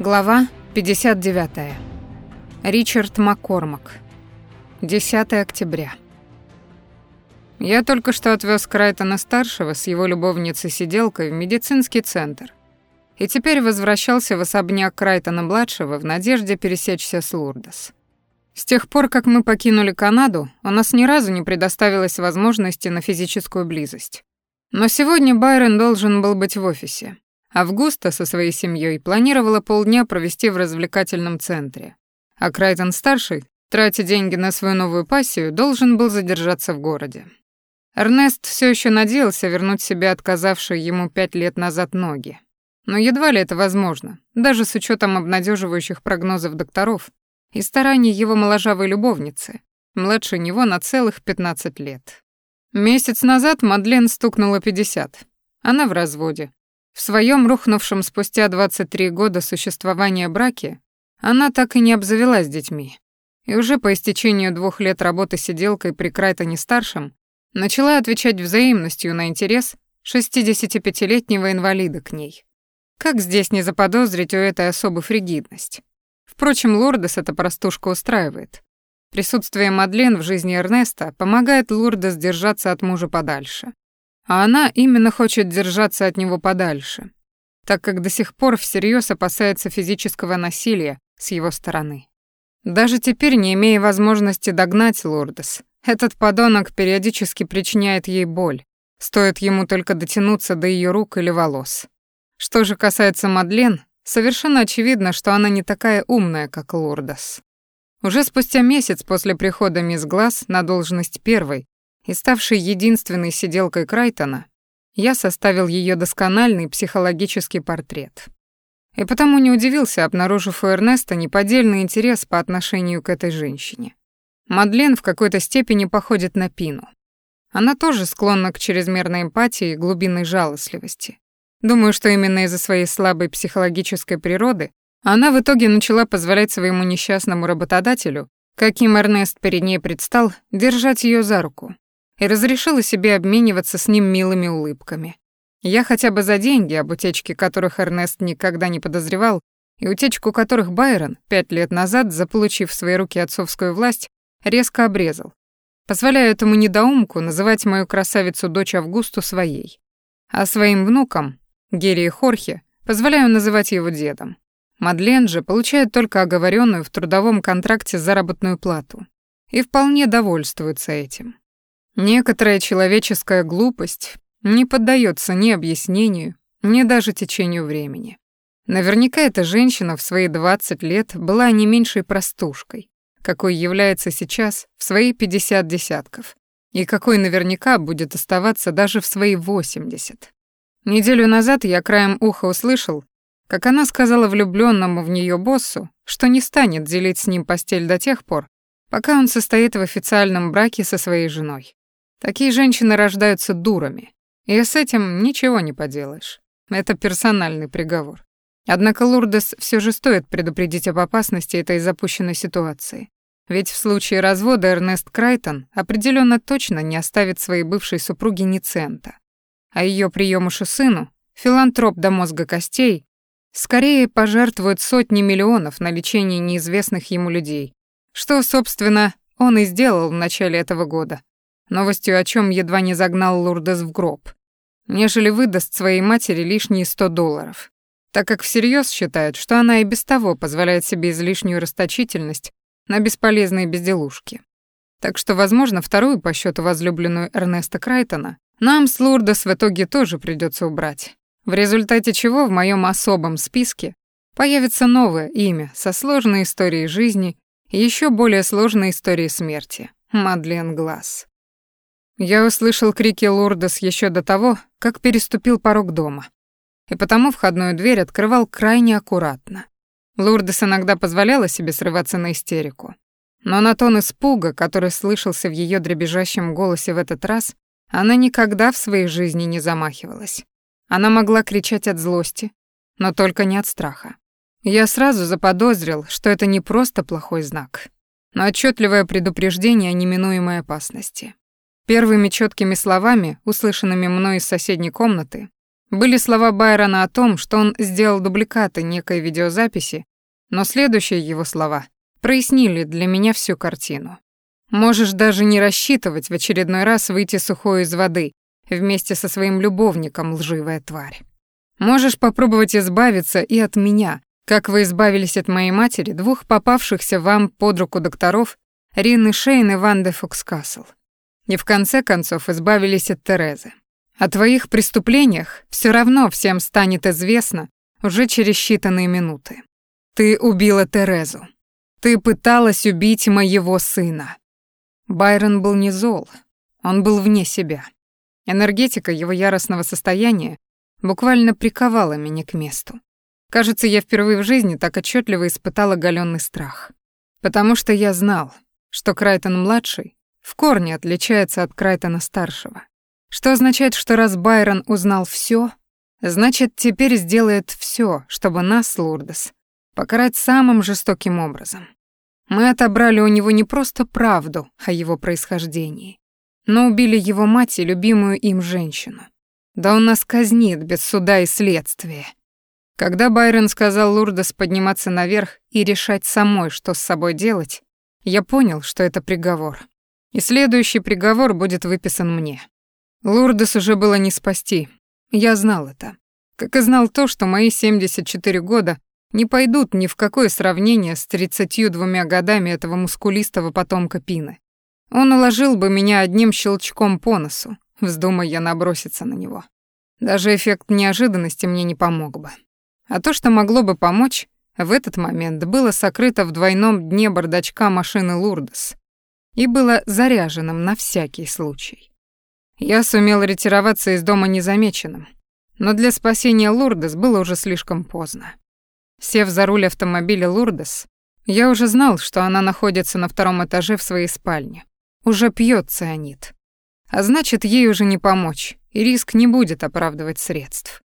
Глава 59. Ричард Маккормак. 10 октября. Я только что отвез Крайтона-старшего с его любовницей-сиделкой в медицинский центр и теперь возвращался в особняк Крайтона-младшего в надежде пересечься с Лурдос. С тех пор, как мы покинули Канаду, у нас ни разу не предоставилось возможности на физическую близость. Но сегодня Байрон должен был быть в офисе. Августа со своей семьей планировала полдня провести в развлекательном центре. А Крайтон-старший, тратя деньги на свою новую пассию, должен был задержаться в городе. Эрнест все еще надеялся вернуть себе отказавшие ему пять лет назад ноги. Но едва ли это возможно, даже с учетом обнадеживающих прогнозов докторов и стараний его моложавой любовницы, младше него на целых 15 лет. Месяц назад Мадлен стукнула 50. Она в разводе, в своем рухнувшем спустя 23 года существования браке она так и не обзавелась детьми. И уже по истечению двух лет работы сиделкой при Крайтоне-старшем начала отвечать взаимностью на интерес 65-летнего инвалида к ней. Как здесь не заподозрить у этой особы фригидность? Впрочем, Лордес эта простушка устраивает. Присутствие Мадлен в жизни Эрнеста помогает Лордес держаться от мужа подальше. А она именно хочет держаться от него подальше, так как до сих пор всерьез опасается физического насилия с его стороны. Даже теперь, не имея возможности догнать Лордес, этот подонок периодически причиняет ей боль, стоит ему только дотянуться до ее рук или волос. Что же касается Мадлен, совершенно очевидно, что она не такая умная, как Лордес. Уже спустя месяц после прихода мисс Глаз на должность первой и ставшей единственной сиделкой Крайтона, я составил ее доскональный психологический портрет. И потому не удивился, обнаружив у Эрнеста неподдельный интерес по отношению к этой женщине. Мадлен в какой-то степени походит на Пину. Она тоже склонна к чрезмерной эмпатии и глубинной жалостливости. Думаю, что именно из-за своей слабой психологической природы она в итоге начала позволять своему несчастному работодателю, каким Эрнест перед ней предстал, держать ее за руку, и разрешила себе обмениваться с ним милыми улыбками. Я хотя бы за деньги, об утечке которых Эрнест никогда не подозревал, и утечку которых Байрон, пять лет назад, заполучив в свои руки отцовскую власть, резко обрезал. Позволяю этому недоумку называть мою красавицу-дочь Августу своей. А своим внукам, Гере и Хорхе, позволяю называть его дедом. Мадлен же получает только оговоренную в трудовом контракте заработную плату и вполне довольствуется этим. Некоторая человеческая глупость не поддается ни объяснению, ни даже течению времени. Наверняка эта женщина в свои 20 лет была не меньшей простушкой, какой является сейчас в свои 50 десятков, и какой наверняка будет оставаться даже в свои 80. Неделю назад я краем уха услышал, как она сказала влюбленному в нее боссу, что не станет делить с ним постель до тех пор, пока он состоит в официальном браке со своей женой. Такие женщины рождаются дурами, и с этим ничего не поделаешь. Это персональный приговор. Однако Лурдес все же стоит предупредить об опасности этой запущенной ситуации. Ведь в случае развода Эрнест Крайтон определенно точно не оставит своей бывшей супруге ни цента. А ее приемушу сыну, филантроп до мозга костей, скорее пожертвует сотни миллионов на лечение неизвестных ему людей, что, собственно, он и сделал в начале этого года, новостью о чем едва не загнал Лурдес в гроб, нежели выдаст своей матери лишние 100 долларов, так как всерьез считает, что она и без того позволяет себе излишнюю расточительность на бесполезные безделушки. Так что, возможно, вторую по счету возлюбленную Эрнеста Крайтона нам с Лурдес в итоге тоже придется убрать, в результате чего в моем особом списке появится новое имя со сложной историей жизни и еще более сложной историей смерти — Мадлен Глаз. Я услышал крики Лурдес еще до того, как переступил порог дома. И потому входную дверь открывал крайне аккуратно. Лурдес иногда позволяла себе срываться на истерику. Но на тон испуга, который слышался в ее дребезжащем голосе в этот раз, она никогда в своей жизни не замахивалась. Она могла кричать от злости, но только не от страха. Я сразу заподозрил, что это не просто плохой знак, но отчетливое предупреждение о неминуемой опасности. Первыми четкими словами, услышанными мной из соседней комнаты, Были слова Байрона о том, что он сделал дубликаты некой видеозаписи, но следующие его слова прояснили для меня всю картину. Можешь даже не рассчитывать в очередной раз выйти сухой из воды вместе со своим любовником, лживая тварь. Можешь попробовать избавиться и от меня, как вы избавились от моей матери, двух попавшихся вам под руку докторов, Рины Шейн и Ванды Фокскасл. И в конце концов избавились от Терезы. О твоих преступлениях все равно всем станет известно уже через считанные минуты. Ты убила Терезу. Ты пыталась убить моего сына. Байрон был не зол, он был вне себя. Энергетика его яростного состояния буквально приковала меня к месту. Кажется, я впервые в жизни так отчетливо испытал оголенный страх. Потому что я знал, что Крайтон-младший в корне отличается от Крайтона-старшего. Что означает, что раз Байрон узнал все, значит, теперь сделает все, чтобы нас, Лурдес, покарать самым жестоким образом. Мы отобрали у него не просто правду о его происхождении, но убили его мать и любимую им женщину. Да он нас казнит без суда и следствия. Когда Байрон сказал Лурдес подниматься наверх и решать самой, что с собой делать, я понял, что это приговор. И следующий приговор будет выписан мне. Лурдес уже было не спасти. Я знал это. Как и знал то, что мои 74 года не пойдут ни в какое сравнение с 32 годами этого мускулистого потомка Пины. Он уложил бы меня одним щелчком по носу, вздумая я наброситься на него. Даже эффект неожиданности мне не помог бы. А то, что могло бы помочь, в этот момент было сокрыто в двойном дне бардачка машины Лурдес и было заряженным на всякий случай. Я сумел ретироваться из дома незамеченным, но для спасения Лурдес было уже слишком поздно. Сев за руль автомобиля Лурдес, я уже знал, что она находится на втором этаже в своей спальне. Уже пьет цианид. А значит, ей уже не помочь, и риск не будет оправдывать средств.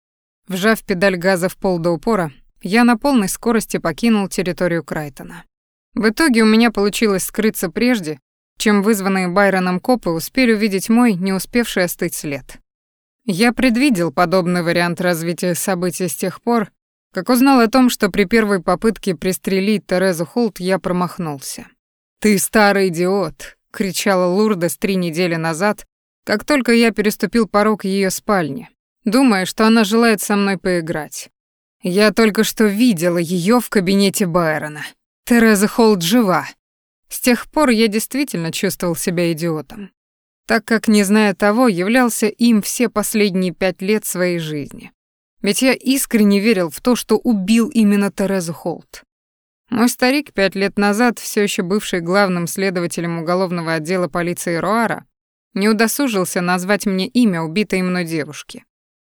Вжав педаль газа в пол до упора, я на полной скорости покинул территорию Крайтона. В итоге у меня получилось скрыться прежде, чем вызванные Байроном копы успели увидеть мой не успевший остыть след. Я предвидел подобный вариант развития событий с тех пор, как узнал о том, что при первой попытке пристрелить Терезу Холт я промахнулся. «Ты старый идиот!» — кричала Лурдес три недели назад, как только я переступил порог ее спальни, думая, что она желает со мной поиграть. Я только что видела ее в кабинете Байрона. Тереза Холт жива. С тех пор я действительно чувствовал себя идиотом, так как, не зная того, являлся им все последние пять лет своей жизни. Ведь я искренне верил в то, что убил именно Терезу Холт. Мой старик, пять лет назад, все еще бывший главным следователем уголовного отдела полиции Руара, не удосужился назвать мне имя убитой мной девушки.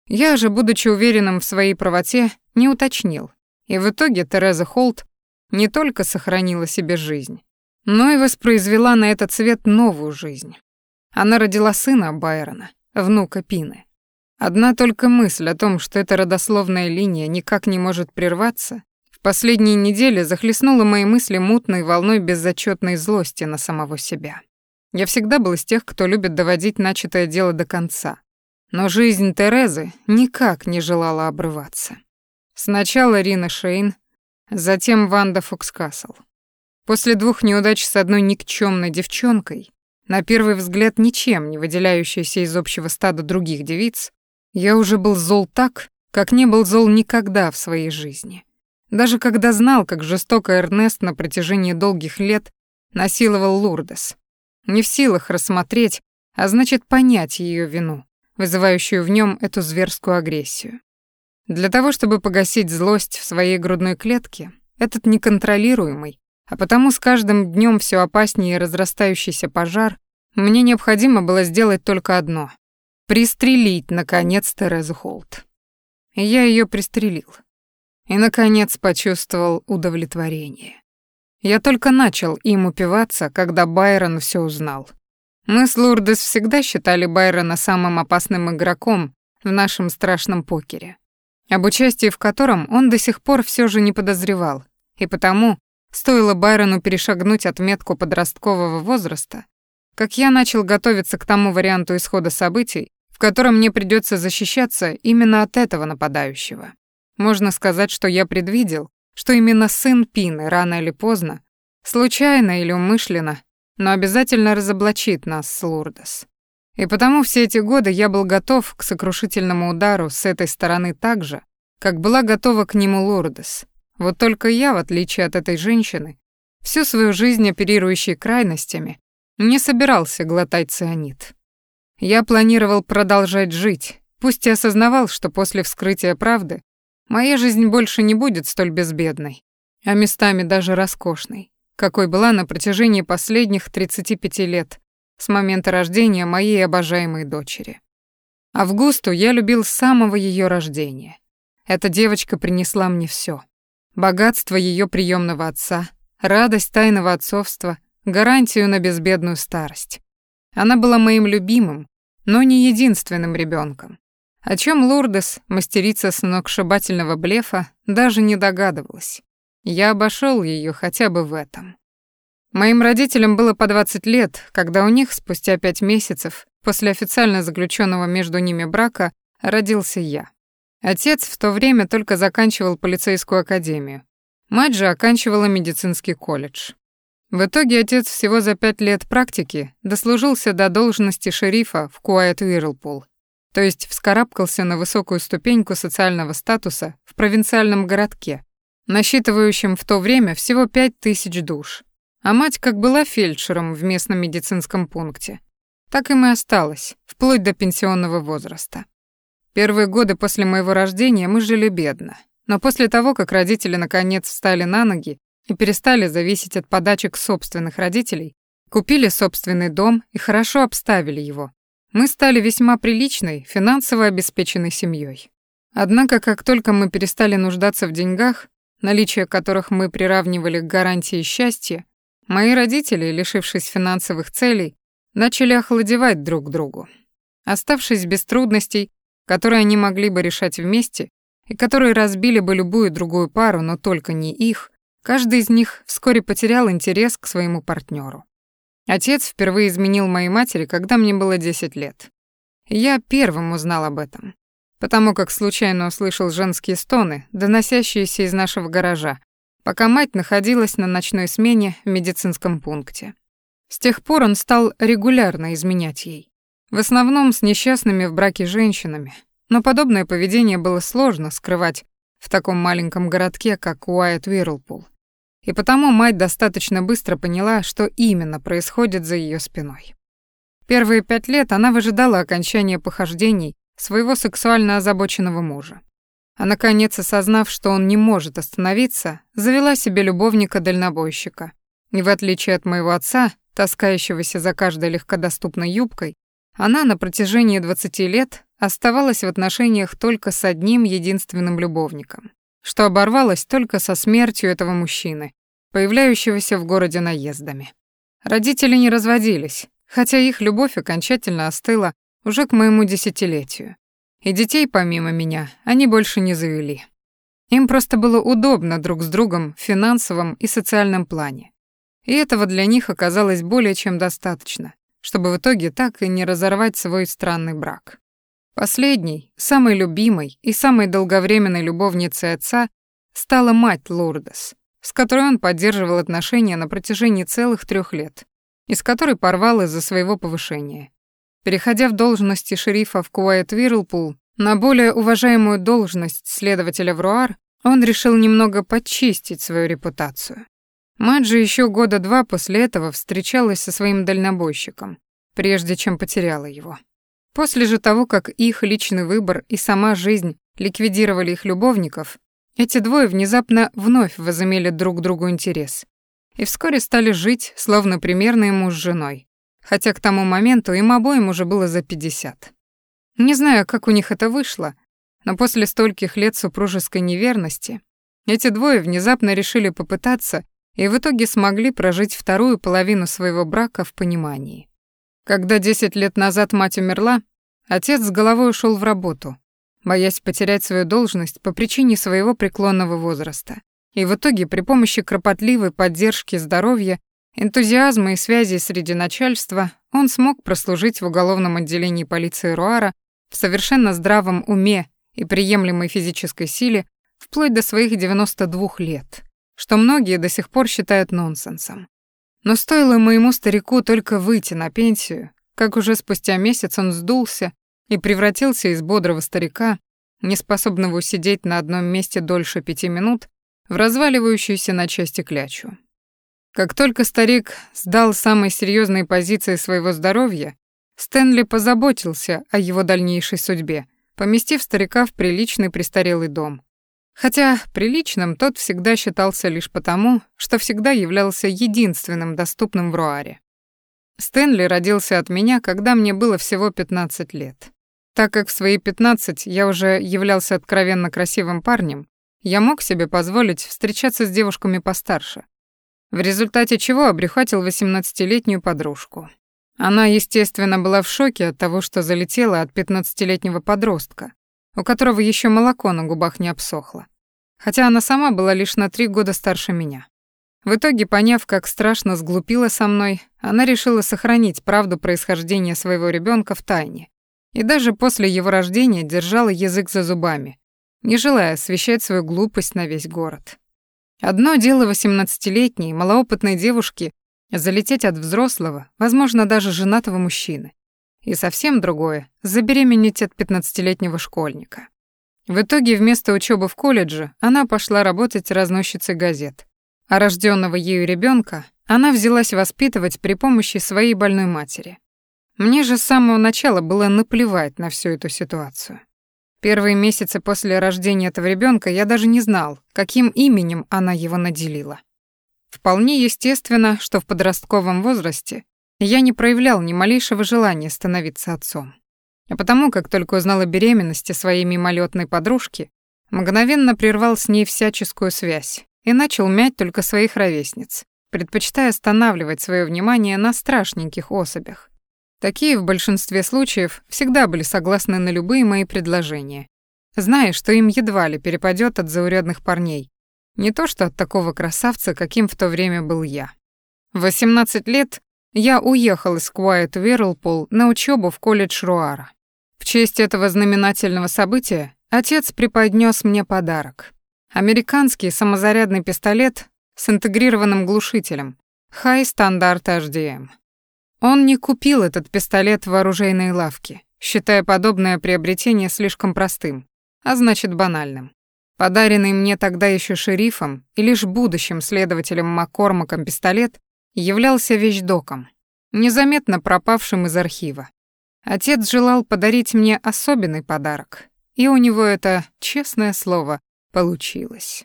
Я же, будучи уверенным в своей правоте, не уточнил. И в итоге Тереза Холт не только сохранила себе жизнь, но и воспроизвела на этот свет новую жизнь. Она родила сына Байрона, внука Пины. Одна только мысль о том, что эта родословная линия никак не может прерваться, в последние недели захлестнула мои мысли мутной волной беззачетной злости на самого себя. Я всегда был из тех, кто любит доводить начатое дело до конца. Но жизнь Терезы никак не желала обрываться. Сначала Рина Шейн, затем Ванда Фокскасл. После двух неудач с одной никчемной девчонкой, на первый взгляд ничем не выделяющейся из общего стада других девиц, я уже был зол так, как не был зол никогда в своей жизни. Даже когда знал, как жестоко Эрнест на протяжении долгих лет насиловал Лурдес. Не в силах рассмотреть, а значит понять ее вину, вызывающую в нем эту зверскую агрессию. Для того, чтобы погасить злость в своей грудной клетке, этот неконтролируемый, а потому с каждым днем все опаснее разрастающийся пожар, мне необходимо было сделать только одно Пристрелить, наконец, Терезу Холт. Я ее пристрелил. И, наконец, почувствовал удовлетворение. Я только начал им упиваться, когда Байрон все узнал. Мы с Лурдес всегда считали Байрона самым опасным игроком в нашем страшном покере, об участии в котором он до сих пор все же не подозревал, и потому, стоило Байрону перешагнуть отметку подросткового возраста, как я начал готовиться к тому варианту исхода событий, в котором мне придется защищаться именно от этого нападающего. Можно сказать, что я предвидел, что именно сын Пины рано или поздно, случайно или умышленно, но обязательно разоблачит нас с Лурдес. И потому все эти годы я был готов к сокрушительному удару с этой стороны так же, как была готова к нему Лурдес. Вот только я, в отличие от этой женщины, всю свою жизнь оперирующей крайностями, не собирался глотать цианид. Я планировал продолжать жить, пусть и осознавал, что после вскрытия правды моя жизнь больше не будет столь безбедной, а местами даже роскошной, какой была на протяжении последних 35 лет, с момента рождения моей обожаемой дочери. Августу я любил с самого ее рождения. Эта девочка принесла мне все: Богатство ее приемного отца, радость тайного отцовства, гарантию на безбедную старость. Она была моим любимым, но не единственным ребенком. О чем Лурдес, мастерица сногсшибательного блефа, даже не догадывалась. Я обошел ее хотя бы в этом. Моим родителям было по 20 лет, когда у них спустя пять месяцев после официально заключенного между ними брака родился я. Отец в то время только заканчивал полицейскую академию. Мать же оканчивала медицинский колледж. В итоге отец всего за пять лет практики дослужился до должности шерифа в Куайт Уирлпул, то есть вскарабкался на высокую ступеньку социального статуса в провинциальном городке, насчитывающем в то время всего пять тысяч душ. А мать как была фельдшером в местном медицинском пункте, так и и осталась, вплоть до пенсионного возраста. Первые годы после моего рождения мы жили бедно, но после того, как родители наконец встали на ноги и перестали зависеть от подачек собственных родителей, купили собственный дом и хорошо обставили его, мы стали весьма приличной, финансово обеспеченной семьей. Однако, как только мы перестали нуждаться в деньгах, наличие которых мы приравнивали к гарантии счастья, мои родители, лишившись финансовых целей, начали охладевать друг к другу. Оставшись без трудностей, которые они могли бы решать вместе и которые разбили бы любую другую пару, но только не их, каждый из них вскоре потерял интерес к своему партнеру. Отец впервые изменил моей матери, когда мне было 10 лет. Я первым узнал об этом, потому как случайно услышал женские стоны, доносящиеся из нашего гаража, пока мать находилась на ночной смене в медицинском пункте. С тех пор он стал регулярно изменять ей. В основном с несчастными в браке женщинами, но подобное поведение было сложно скрывать в таком маленьком городке, как Уайт Уирлпул. И потому мать достаточно быстро поняла, что именно происходит за ее спиной. Первые пять лет она выжидала окончания похождений своего сексуально озабоченного мужа. А наконец, осознав, что он не может остановиться, завела себе любовника-дальнобойщика. И в отличие от моего отца, таскающегося за каждой легкодоступной юбкой, она на протяжении 20 лет оставалась в отношениях только с одним единственным любовником что оборвалось только со смертью этого мужчины, появляющегося в городе наездами. Родители не разводились, хотя их любовь окончательно остыла уже к моему десятилетию. И детей, помимо меня, они больше не завели. Им просто было удобно друг с другом в финансовом и социальном плане. И этого для них оказалось более чем достаточно, чтобы в итоге так и не разорвать свой странный брак. Последней, самой любимой и самой долговременной любовницей отца стала мать Лурдес, с которой он поддерживал отношения на протяжении целых трех лет, и с которой порвал из-за своего повышения. Переходя в должности шерифа в Куайт Вирлпул на более уважаемую должность следователя в Руар, он решил немного подчистить свою репутацию. Мать же еще года два после этого встречалась со своим дальнобойщиком, прежде чем потеряла его. После же того, как их личный выбор и сама жизнь ликвидировали их любовников, эти двое внезапно вновь возымели друг другу интерес и вскоре стали жить, словно примерные муж с женой, хотя к тому моменту им обоим уже было за 50. Не знаю, как у них это вышло, но после стольких лет супружеской неверности эти двое внезапно решили попытаться и в итоге смогли прожить вторую половину своего брака в понимании. Когда 10 лет назад мать умерла, отец с головой ушел в работу, боясь потерять свою должность по причине своего преклонного возраста. И в итоге при помощи кропотливой поддержки здоровья, энтузиазма и связи среди начальства он смог прослужить в уголовном отделении полиции Руара в совершенно здравом уме и приемлемой физической силе вплоть до своих 92 лет, что многие до сих пор считают нонсенсом. Но стоило моему старику только выйти на пенсию, как уже спустя месяц он сдулся и превратился из бодрого старика, неспособного усидеть на одном месте дольше пяти минут, в разваливающуюся на части клячу. Как только старик сдал самые серьезные позиции своего здоровья, Стэнли позаботился о его дальнейшей судьбе, поместив старика в приличный престарелый дом. Хотя приличным тот всегда считался лишь потому, что всегда являлся единственным доступным в Руаре. Стэнли родился от меня, когда мне было всего 15 лет. Так как в свои 15 я уже являлся откровенно красивым парнем, я мог себе позволить встречаться с девушками постарше, в результате чего обрюхатил 18-летнюю подружку. Она, естественно, была в шоке от того, что залетела от 15-летнего подростка, у которого еще молоко на губах не обсохло. Хотя она сама была лишь на три года старше меня. В итоге, поняв, как страшно сглупила со мной, она решила сохранить правду происхождения своего ребенка в тайне. И даже после его рождения держала язык за зубами, не желая освещать свою глупость на весь город. Одно дело восемнадцатилетней, малоопытной девушки залететь от взрослого, возможно, даже женатого мужчины. И совсем другое — забеременеть от пятнадцатилетнего школьника. В итоге вместо учебы в колледже она пошла работать разносчицей газет, а рожденного ею ребенка она взялась воспитывать при помощи своей больной матери. Мне же с самого начала было наплевать на всю эту ситуацию. Первые месяцы после рождения этого ребенка я даже не знал, каким именем она его наделила. Вполне естественно, что в подростковом возрасте я не проявлял ни малейшего желания становиться отцом. А потому, как только узнал о беременности своей мимолетной подружки, мгновенно прервал с ней всяческую связь и начал мять только своих ровесниц, предпочитая останавливать свое внимание на страшненьких особях, Такие в большинстве случаев всегда были согласны на любые мои предложения, зная, что им едва ли перепадет от заурядных парней, не то что от такого красавца, каким в то время был я. В 18 лет я уехал из Куайт Верлпул на учебу в колледж Руара. В честь этого знаменательного события отец преподнес мне подарок. Американский самозарядный пистолет с интегрированным глушителем High Standard HDM. Он не купил этот пистолет в оружейной лавке, считая подобное приобретение слишком простым, а значит банальным. Подаренный мне тогда еще шерифом и лишь будущим следователем Маккормаком пистолет являлся вещдоком, незаметно пропавшим из архива. Отец желал подарить мне особенный подарок, и у него это, честное слово, получилось.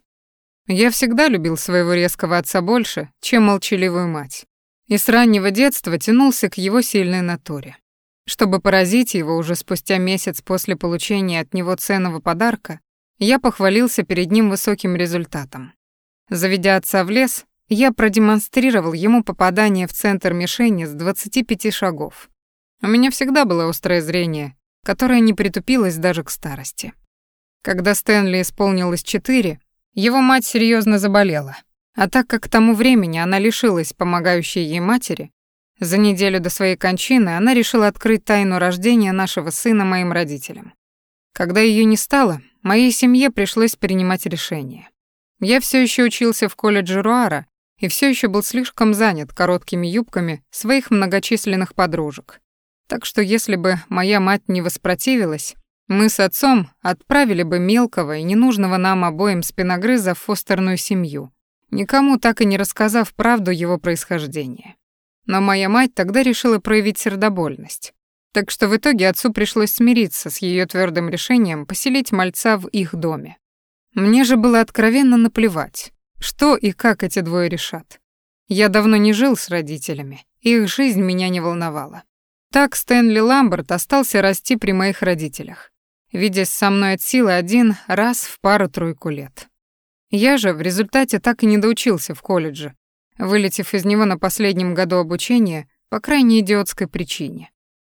Я всегда любил своего резкого отца больше, чем молчаливую мать и с раннего детства тянулся к его сильной натуре. Чтобы поразить его уже спустя месяц после получения от него ценного подарка, я похвалился перед ним высоким результатом. Заведя отца в лес, я продемонстрировал ему попадание в центр мишени с 25 шагов. У меня всегда было острое зрение, которое не притупилось даже к старости. Когда Стэнли исполнилось 4, его мать серьезно заболела — а так как к тому времени она лишилась помогающей ей матери, за неделю до своей кончины она решила открыть тайну рождения нашего сына моим родителям. Когда ее не стало, моей семье пришлось принимать решение. Я все еще учился в колледже Руара и все еще был слишком занят короткими юбками своих многочисленных подружек. Так что если бы моя мать не воспротивилась, мы с отцом отправили бы мелкого и ненужного нам обоим спиногрыза в фостерную семью, никому так и не рассказав правду его происхождения. Но моя мать тогда решила проявить сердобольность. Так что в итоге отцу пришлось смириться с ее твердым решением поселить мальца в их доме. Мне же было откровенно наплевать, что и как эти двое решат. Я давно не жил с родителями, их жизнь меня не волновала. Так Стэнли Ламберт остался расти при моих родителях, видясь со мной от силы один раз в пару-тройку лет. Я же в результате так и не доучился в колледже, вылетев из него на последнем году обучения по крайне идиотской причине.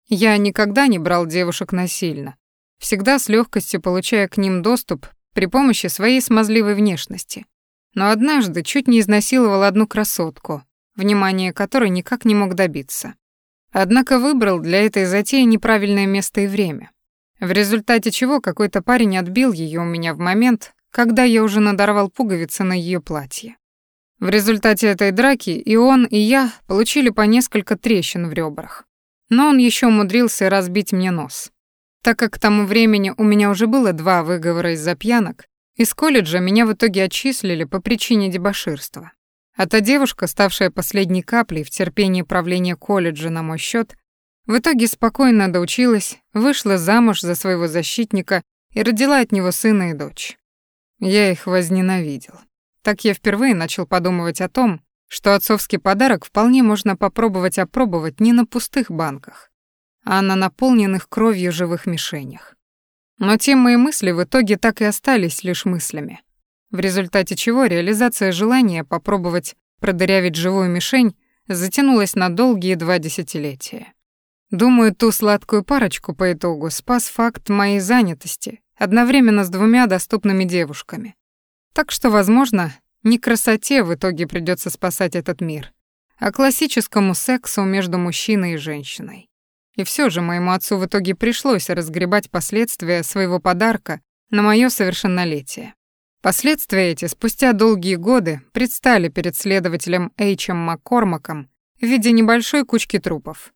Я никогда не брал девушек насильно, всегда с легкостью получая к ним доступ при помощи своей смазливой внешности. Но однажды чуть не изнасиловал одну красотку, внимание которой никак не мог добиться. Однако выбрал для этой затеи неправильное место и время. в результате чего какой-то парень отбил ее у меня в момент, когда я уже надорвал пуговицы на ее платье. В результате этой драки и он, и я получили по несколько трещин в ребрах. Но он еще умудрился разбить мне нос. Так как к тому времени у меня уже было два выговора из-за пьянок, из колледжа меня в итоге отчислили по причине дебоширства. А та девушка, ставшая последней каплей в терпении правления колледжа на мой счет, в итоге спокойно доучилась, вышла замуж за своего защитника и родила от него сына и дочь. Я их возненавидел. Так я впервые начал подумывать о том, что отцовский подарок вполне можно попробовать опробовать не на пустых банках, а на наполненных кровью живых мишенях. Но те мои мысли в итоге так и остались лишь мыслями, в результате чего реализация желания попробовать продырявить живую мишень затянулась на долгие два десятилетия. Думаю, ту сладкую парочку по итогу спас факт моей занятости одновременно с двумя доступными девушками. Так что, возможно, не красоте в итоге придется спасать этот мир, а классическому сексу между мужчиной и женщиной. И все же моему отцу в итоге пришлось разгребать последствия своего подарка на мое совершеннолетие. Последствия эти спустя долгие годы предстали перед следователем Эйчем Маккормаком в виде небольшой кучки трупов.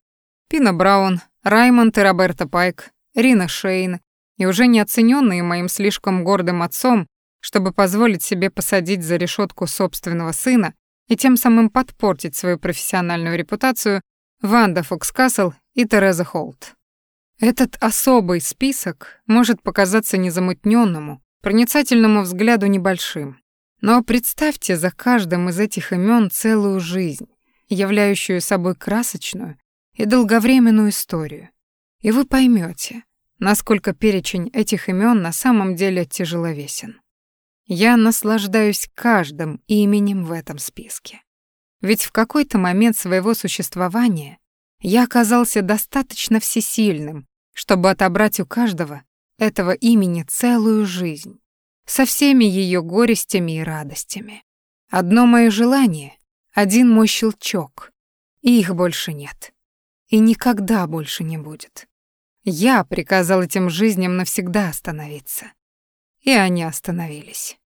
Пина Браун, Раймонд и Роберта Пайк, Рина Шейн и уже не оцененные моим слишком гордым отцом, чтобы позволить себе посадить за решетку собственного сына и тем самым подпортить свою профессиональную репутацию, Ванда Фокскасл и Тереза Холт. Этот особый список может показаться незамутненному, проницательному взгляду небольшим. Но представьте за каждым из этих имен целую жизнь, являющую собой красочную и долговременную историю. И вы поймете, насколько перечень этих имен на самом деле тяжеловесен. Я наслаждаюсь каждым именем в этом списке. Ведь в какой-то момент своего существования я оказался достаточно всесильным, чтобы отобрать у каждого этого имени целую жизнь, со всеми ее горестями и радостями. Одно мое желание, один мой щелчок, и их больше нет и никогда больше не будет. Я приказал этим жизням навсегда остановиться. И они остановились.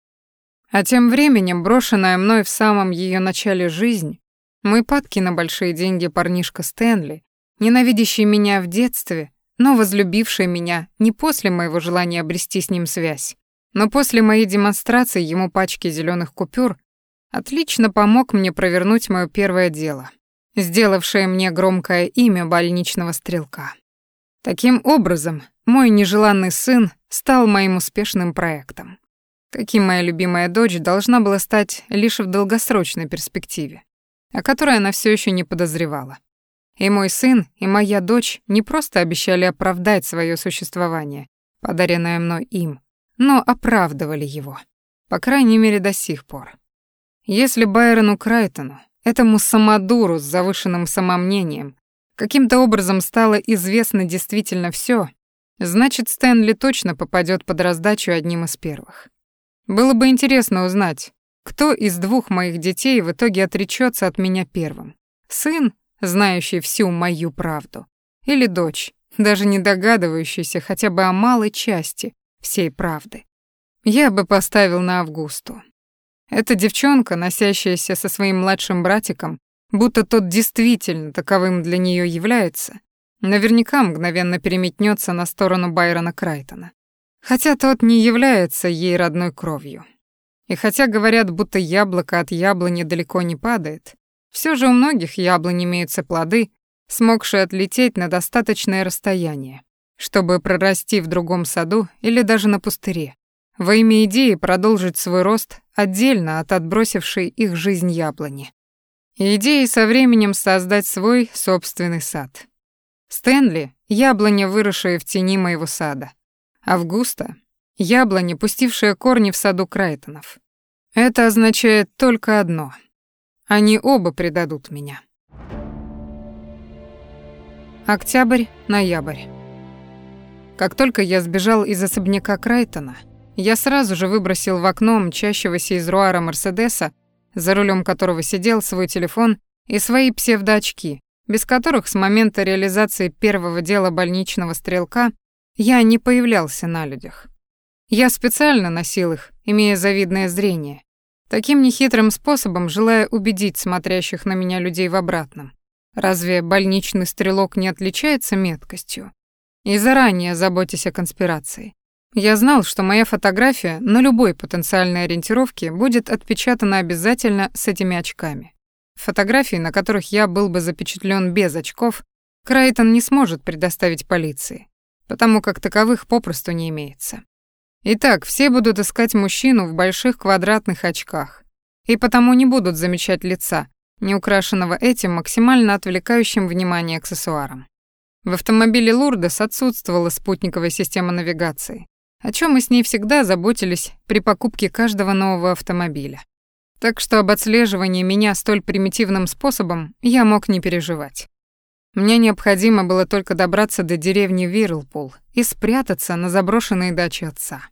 А тем временем брошенная мной в самом ее начале жизнь, мой падки на большие деньги парнишка Стэнли, ненавидящий меня в детстве, но возлюбивший меня не после моего желания обрести с ним связь, но после моей демонстрации ему пачки зеленых купюр, отлично помог мне провернуть мое первое дело — сделавшее мне громкое имя больничного стрелка. Таким образом, мой нежеланный сын стал моим успешным проектом, каким моя любимая дочь должна была стать лишь в долгосрочной перспективе, о которой она все еще не подозревала. И мой сын, и моя дочь не просто обещали оправдать свое существование, подаренное мной им, но оправдывали его, по крайней мере до сих пор. Если Байрону Крайтону Этому самодуру с завышенным самомнением каким-то образом стало известно действительно все, значит, Стэнли точно попадет под раздачу одним из первых. Было бы интересно узнать, кто из двух моих детей в итоге отречется от меня первым. Сын, знающий всю мою правду, или дочь, даже не догадывающаяся хотя бы о малой части всей правды. Я бы поставил на Августу. Эта девчонка, носящаяся со своим младшим братиком, будто тот действительно таковым для нее является, наверняка мгновенно переметнется на сторону Байрона Крайтона. Хотя тот не является ей родной кровью. И хотя говорят, будто яблоко от яблони далеко не падает, все же у многих яблонь имеются плоды, смогшие отлететь на достаточное расстояние, чтобы прорасти в другом саду или даже на пустыре, во имя идеи продолжить свой рост отдельно от отбросившей их жизнь яблони. И идеей со временем создать свой собственный сад. Стэнли — яблоня, выросшая в тени моего сада. Августа — яблоня, пустившая корни в саду Крайтонов. Это означает только одно. Они оба предадут меня. Октябрь-ноябрь. Как только я сбежал из особняка Крайтона — я сразу же выбросил в окно мчащегося из руара Мерседеса, за рулем которого сидел свой телефон и свои псевдоочки, без которых с момента реализации первого дела больничного стрелка я не появлялся на людях. Я специально носил их, имея завидное зрение, таким нехитрым способом желая убедить смотрящих на меня людей в обратном. Разве больничный стрелок не отличается меткостью? И заранее заботясь о конспирации. Я знал, что моя фотография на любой потенциальной ориентировке будет отпечатана обязательно с этими очками. Фотографии, на которых я был бы запечатлен без очков, Крайтон не сможет предоставить полиции, потому как таковых попросту не имеется. Итак, все будут искать мужчину в больших квадратных очках, и потому не будут замечать лица, не украшенного этим максимально отвлекающим внимание аксессуаром. В автомобиле Лурдес отсутствовала спутниковая система навигации, о чем мы с ней всегда заботились при покупке каждого нового автомобиля. Так что об отслеживании меня столь примитивным способом я мог не переживать. Мне необходимо было только добраться до деревни Вирлпул и спрятаться на заброшенной даче отца.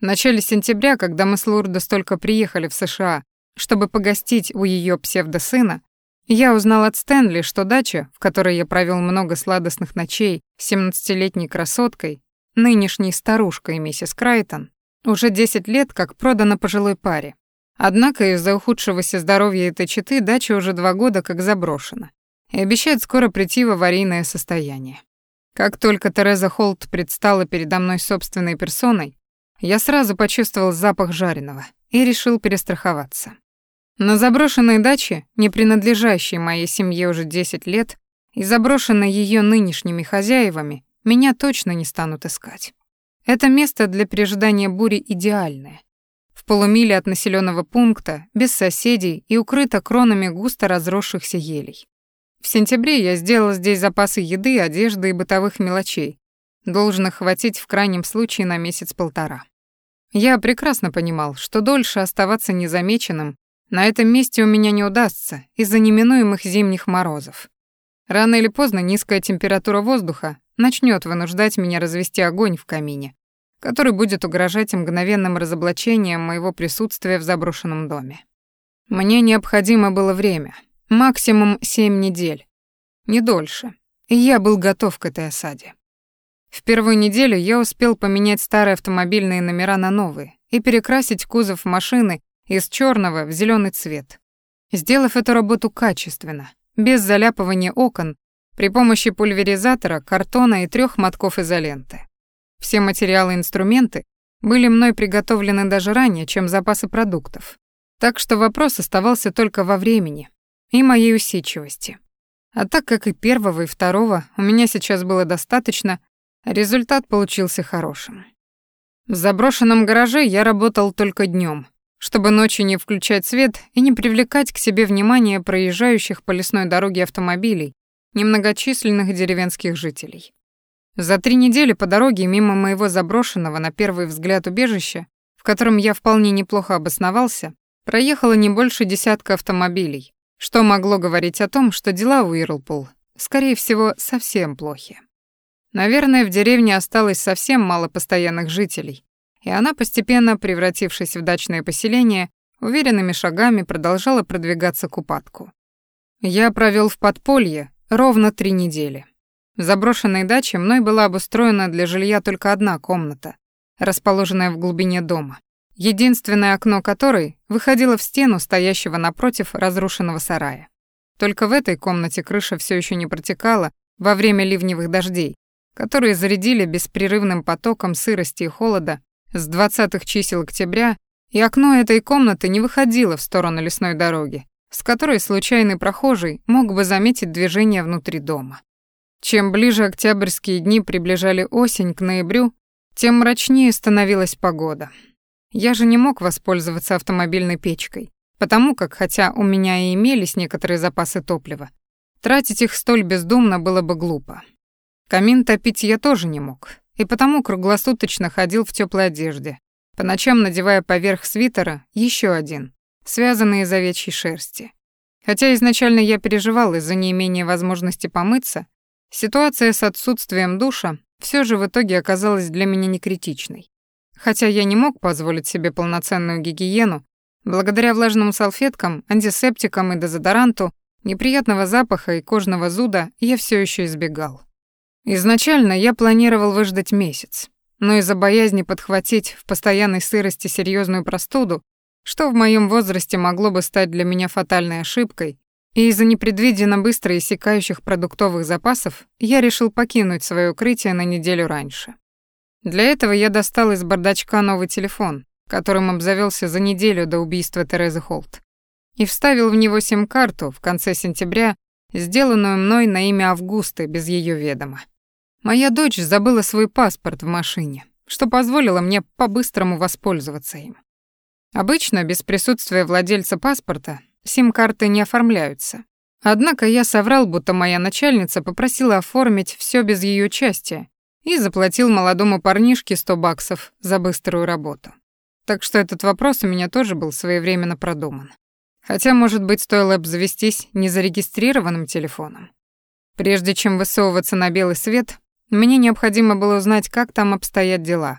В начале сентября, когда мы с Лурдос только приехали в США, чтобы погостить у ее псевдосына, я узнал от Стэнли, что дача, в которой я провел много сладостных ночей с 17-летней красоткой, нынешней старушкой миссис Крайтон, уже 10 лет как продана пожилой паре. Однако из-за ухудшегося здоровья этой четы дача уже два года как заброшена и обещает скоро прийти в аварийное состояние. Как только Тереза Холт предстала передо мной собственной персоной, я сразу почувствовал запах жареного и решил перестраховаться. На заброшенной даче, не принадлежащей моей семье уже 10 лет и заброшенной ее нынешними хозяевами, меня точно не станут искать. Это место для пережидания бури идеальное. В полумиле от населенного пункта, без соседей и укрыто кронами густо разросшихся елей. В сентябре я сделал здесь запасы еды, одежды и бытовых мелочей, должных хватить в крайнем случае на месяц-полтора. Я прекрасно понимал, что дольше оставаться незамеченным на этом месте у меня не удастся из-за неминуемых зимних морозов. Рано или поздно низкая температура воздуха начнет вынуждать меня развести огонь в камине, который будет угрожать мгновенным разоблачением моего присутствия в заброшенном доме. Мне необходимо было время, максимум семь недель, не дольше, и я был готов к этой осаде. В первую неделю я успел поменять старые автомобильные номера на новые и перекрасить кузов машины из черного в зеленый цвет. Сделав эту работу качественно, без заляпывания окон при помощи пульверизатора, картона и трех мотков изоленты. Все материалы и инструменты были мной приготовлены даже ранее, чем запасы продуктов. Так что вопрос оставался только во времени и моей усидчивости. А так как и первого, и второго у меня сейчас было достаточно, результат получился хорошим. В заброшенном гараже я работал только днем, чтобы ночью не включать свет и не привлекать к себе внимание проезжающих по лесной дороге автомобилей немногочисленных деревенских жителей. За три недели по дороге мимо моего заброшенного на первый взгляд убежища, в котором я вполне неплохо обосновался, проехало не больше десятка автомобилей, что могло говорить о том, что дела у Ирлпул, скорее всего, совсем плохи. Наверное, в деревне осталось совсем мало постоянных жителей, и она, постепенно превратившись в дачное поселение, уверенными шагами продолжала продвигаться к упадку. Я провел в подполье, Ровно три недели. В заброшенной даче мной была обустроена для жилья только одна комната, расположенная в глубине дома, единственное окно которой выходило в стену стоящего напротив разрушенного сарая. Только в этой комнате крыша все еще не протекала во время ливневых дождей, которые зарядили беспрерывным потоком сырости и холода с 20-х чисел октября, и окно этой комнаты не выходило в сторону лесной дороги, с которой случайный прохожий мог бы заметить движение внутри дома. Чем ближе октябрьские дни приближали осень к ноябрю, тем мрачнее становилась погода. Я же не мог воспользоваться автомобильной печкой, потому как, хотя у меня и имелись некоторые запасы топлива, тратить их столь бездумно было бы глупо. Камин топить я тоже не мог, и потому круглосуточно ходил в теплой одежде, по ночам надевая поверх свитера еще один, связанные из овечьей шерсти. Хотя изначально я переживал из-за неимения возможности помыться, ситуация с отсутствием душа все же в итоге оказалась для меня не критичной. Хотя я не мог позволить себе полноценную гигиену, благодаря влажным салфеткам, антисептикам и дезодоранту, неприятного запаха и кожного зуда я все еще избегал. Изначально я планировал выждать месяц, но из-за боязни подхватить в постоянной сырости серьезную простуду, что в моем возрасте могло бы стать для меня фатальной ошибкой, и из-за непредвиденно быстро иссякающих продуктовых запасов я решил покинуть свое укрытие на неделю раньше. Для этого я достал из бардачка новый телефон, которым обзавелся за неделю до убийства Терезы Холт, и вставил в него сим-карту в конце сентября, сделанную мной на имя Августы без ее ведома. Моя дочь забыла свой паспорт в машине, что позволило мне по-быстрому воспользоваться им. Обычно без присутствия владельца паспорта сим-карты не оформляются. Однако я соврал, будто моя начальница попросила оформить все без ее участия и заплатил молодому парнишке 100 баксов за быструю работу. Так что этот вопрос у меня тоже был своевременно продуман. Хотя, может быть, стоило обзавестись незарегистрированным телефоном. Прежде чем высовываться на белый свет, мне необходимо было узнать, как там обстоят дела.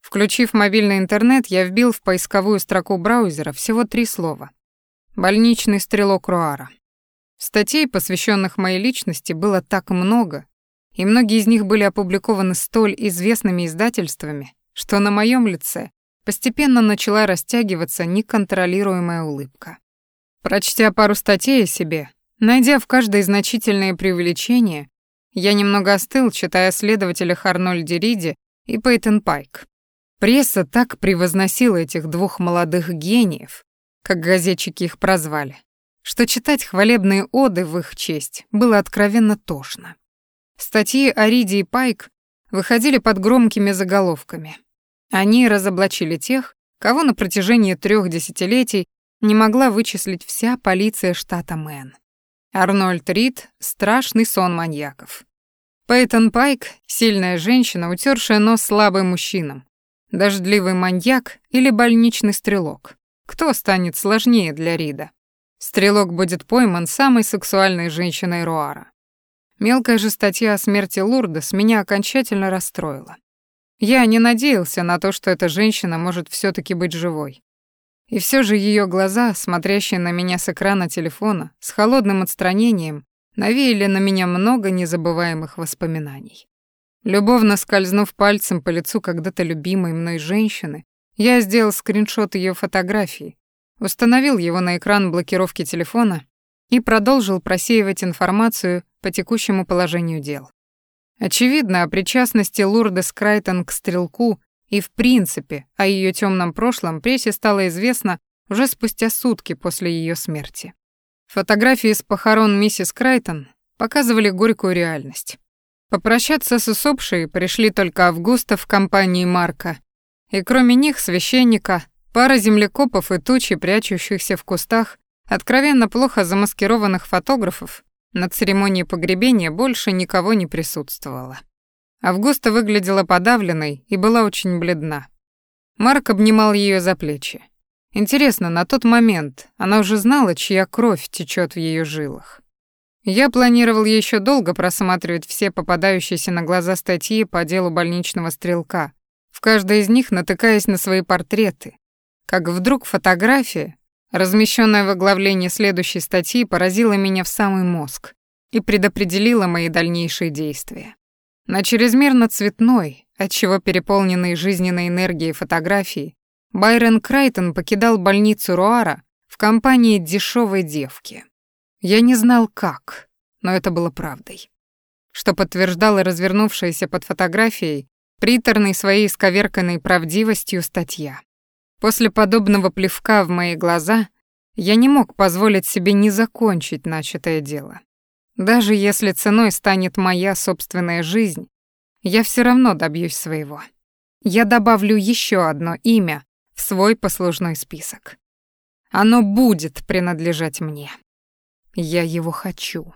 Включив мобильный интернет, я вбил в поисковую строку браузера всего три слова. «Больничный стрелок Руара». Статей, посвященных моей личности, было так много, и многие из них были опубликованы столь известными издательствами, что на моем лице постепенно начала растягиваться неконтролируемая улыбка. Прочтя пару статей о себе, найдя в каждой значительное преувеличение, я немного остыл, читая следователя Харнольди Риди и Пейтон Пайк. Пресса так превозносила этих двух молодых гениев, как газетчики их прозвали, что читать хвалебные оды в их честь было откровенно тошно. Статьи о Риде и Пайк выходили под громкими заголовками. Они разоблачили тех, кого на протяжении трех десятилетий не могла вычислить вся полиция штата Мэн. Арнольд Рид — страшный сон маньяков. Пейтон Пайк — сильная женщина, утершая нос слабым мужчинам. Дождливый маньяк или больничный стрелок. Кто станет сложнее для Рида? Стрелок будет пойман самой сексуальной женщиной Руара. Мелкая же статья о смерти Лурдес меня окончательно расстроила. Я не надеялся на то, что эта женщина может все таки быть живой. И все же ее глаза, смотрящие на меня с экрана телефона, с холодным отстранением, навеяли на меня много незабываемых воспоминаний. Любовно скользнув пальцем по лицу когда-то любимой мной женщины, я сделал скриншот ее фотографии, установил его на экран блокировки телефона и продолжил просеивать информацию по текущему положению дел. Очевидно, о причастности Лурды Крайтон к стрелку и в принципе о ее темном прошлом прессе стало известно уже спустя сутки после ее смерти. Фотографии с похорон миссис Крайтон показывали горькую реальность. Попрощаться с усопшей пришли только Августа в компании Марка, и кроме них священника, пара землекопов и тучи, прячущихся в кустах, откровенно плохо замаскированных фотографов на церемонии погребения больше никого не присутствовало. Августа выглядела подавленной и была очень бледна. Марк обнимал ее за плечи. Интересно, на тот момент она уже знала, чья кровь течет в ее жилах. Я планировал еще долго просматривать все попадающиеся на глаза статьи по делу больничного стрелка, в каждой из них натыкаясь на свои портреты. Как вдруг фотография, Размещенное в оглавлении следующей статьи поразило меня в самый мозг и предопределило мои дальнейшие действия. На чрезмерно цветной, отчего переполненной жизненной энергией фотографии, Байрон Крайтон покидал больницу Руара в компании дешевой девки. Я не знал как, но это было правдой. Что подтверждала развернувшаяся под фотографией приторной своей сковерканной правдивостью статья. После подобного плевка в мои глаза я не мог позволить себе не закончить начатое дело. Даже если ценой станет моя собственная жизнь, я все равно добьюсь своего. Я добавлю еще одно имя в свой послужной список. Оно будет принадлежать мне. Я его хочу.